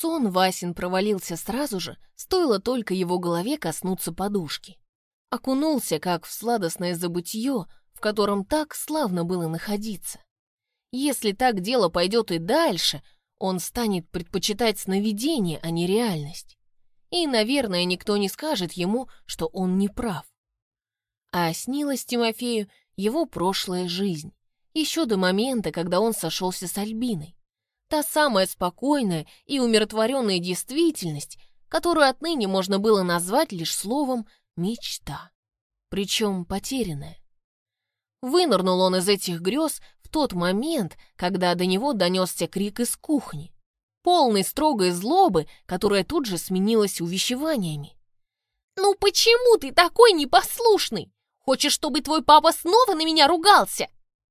сон Васин провалился сразу же, стоило только его голове коснуться подушки. Окунулся, как в сладостное забытье, в котором так славно было находиться. Если так дело пойдет и дальше, он станет предпочитать сновидение, а не реальность. И, наверное, никто не скажет ему, что он не прав. А снилась Тимофею его прошлая жизнь, еще до момента, когда он сошелся с Альбиной. Та самая спокойная и умиротворенная действительность, которую отныне можно было назвать лишь словом «мечта», причем потерянная. Вынырнул он из этих грез в тот момент, когда до него донесся крик из кухни, полный строгой злобы, которая тут же сменилась увещеваниями. «Ну почему ты такой непослушный? Хочешь, чтобы твой папа снова на меня ругался?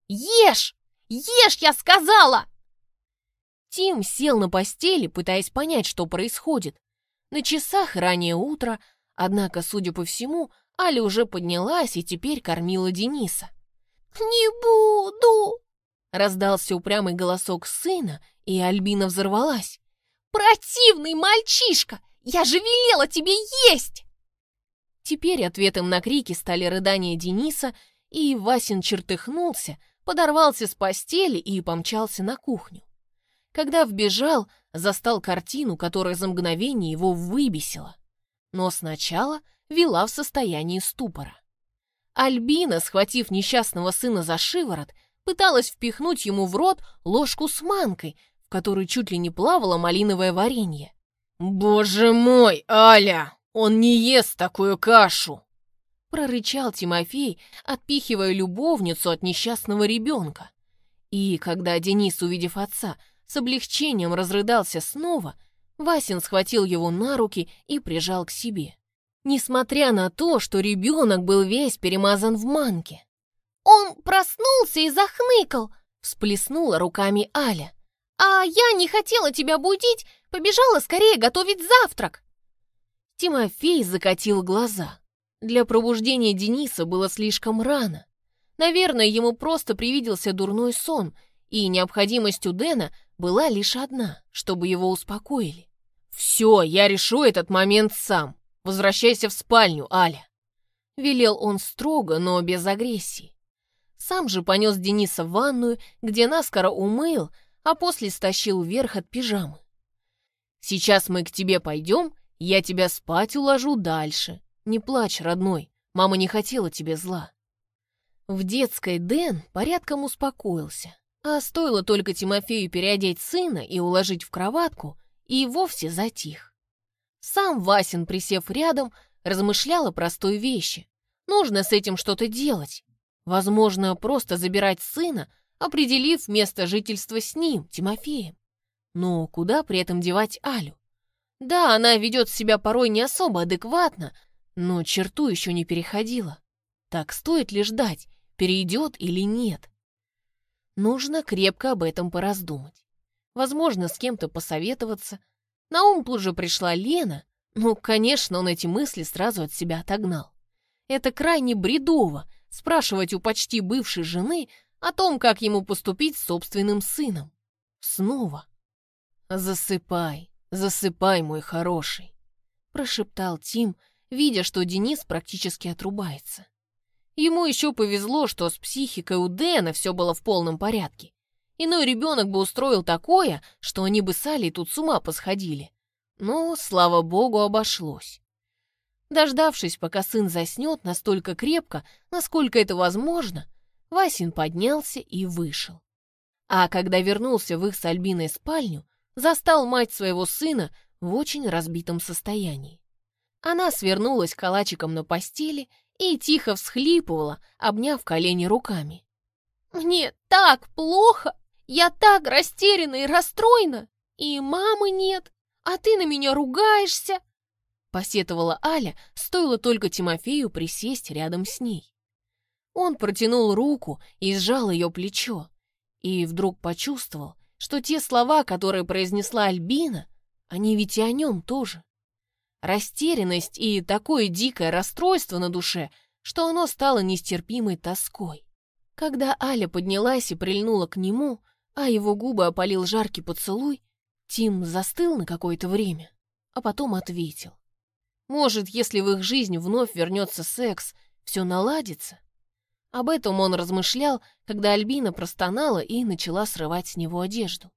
Ешь! Ешь, я сказала!» Тим сел на постели, пытаясь понять, что происходит. На часах раннее утро, однако, судя по всему, Аля уже поднялась и теперь кормила Дениса. «Не буду!» Раздался упрямый голосок сына, и Альбина взорвалась. «Противный мальчишка! Я же велела тебе есть!» Теперь ответом на крики стали рыдания Дениса, и Васин чертыхнулся, подорвался с постели и помчался на кухню. Когда вбежал, застал картину, которая за мгновение его выбесила. Но сначала вела в состоянии ступора. Альбина, схватив несчастного сына за шиворот, пыталась впихнуть ему в рот ложку с манкой, в которой чуть ли не плавало малиновое варенье. «Боже мой, Аля, он не ест такую кашу!» прорычал Тимофей, отпихивая любовницу от несчастного ребенка. И когда Денис, увидев отца, с облегчением разрыдался снова, Васин схватил его на руки и прижал к себе. Несмотря на то, что ребенок был весь перемазан в манке. «Он проснулся и захныкал!» — всплеснула руками Аля. «А я не хотела тебя будить, побежала скорее готовить завтрак!» Тимофей закатил глаза. Для пробуждения Дениса было слишком рано. Наверное, ему просто привиделся дурной сон, и необходимость у Дэна была лишь одна, чтобы его успокоили. «Все, я решу этот момент сам. Возвращайся в спальню, Аля!» Велел он строго, но без агрессии. Сам же понес Дениса в ванную, где наскоро умыл, а после стащил вверх от пижамы. «Сейчас мы к тебе пойдем, я тебя спать уложу дальше. Не плачь, родной, мама не хотела тебе зла». В детской Дэн порядком успокоился. А стоило только Тимофею переодеть сына и уложить в кроватку, и вовсе затих. Сам Васин, присев рядом, размышлял о простой вещи. Нужно с этим что-то делать. Возможно, просто забирать сына, определив место жительства с ним, Тимофеем. Но куда при этом девать Алю? Да, она ведет себя порой не особо адекватно, но черту еще не переходила. Так стоит ли ждать, перейдет или нет? Нужно крепко об этом пораздумать. Возможно, с кем-то посоветоваться. На ум тут же пришла Лена. Ну, конечно, он эти мысли сразу от себя отогнал. Это крайне бредово спрашивать у почти бывшей жены о том, как ему поступить с собственным сыном. Снова. «Засыпай, засыпай, мой хороший», — прошептал Тим, видя, что Денис практически отрубается. Ему еще повезло, что с психикой у Дэна все было в полном порядке. Иной ребенок бы устроил такое, что они бы с Алей тут с ума посходили. Но, слава богу, обошлось. Дождавшись, пока сын заснет настолько крепко, насколько это возможно, Васин поднялся и вышел. А когда вернулся в их с Альбиной спальню, застал мать своего сына в очень разбитом состоянии. Она свернулась калачиком на постели и тихо всхлипывала, обняв колени руками. «Мне так плохо! Я так растеряна и расстроена! И мамы нет, а ты на меня ругаешься!» Посетовала Аля, стоило только Тимофею присесть рядом с ней. Он протянул руку и сжал ее плечо, и вдруг почувствовал, что те слова, которые произнесла Альбина, они ведь и о нем тоже. Растерянность и такое дикое расстройство на душе, что оно стало нестерпимой тоской. Когда Аля поднялась и прильнула к нему, а его губы опалил жаркий поцелуй, Тим застыл на какое-то время, а потом ответил. Может, если в их жизнь вновь вернется секс, все наладится? Об этом он размышлял, когда Альбина простонала и начала срывать с него одежду.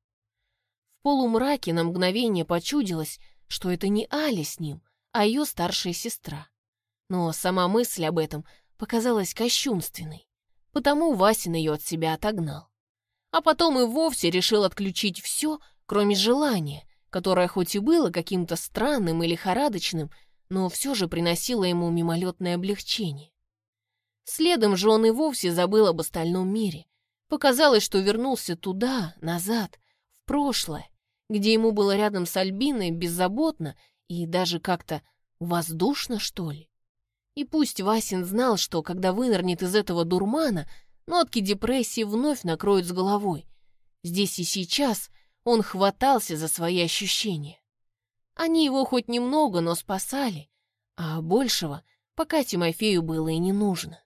В полумраке на мгновение почудилось, что это не Аля с ним, а ее старшая сестра. Но сама мысль об этом показалась кощунственной, потому Васин ее от себя отогнал. А потом и вовсе решил отключить все, кроме желания, которое хоть и было каким-то странным и лихорадочным, но все же приносило ему мимолетное облегчение. Следом же он и вовсе забыл об остальном мире. Показалось, что вернулся туда, назад, в прошлое, где ему было рядом с Альбиной беззаботно и даже как-то воздушно, что ли. И пусть Васин знал, что когда вынырнет из этого дурмана, нотки депрессии вновь накроют с головой. Здесь и сейчас он хватался за свои ощущения. Они его хоть немного, но спасали, а большего пока Тимофею было и не нужно.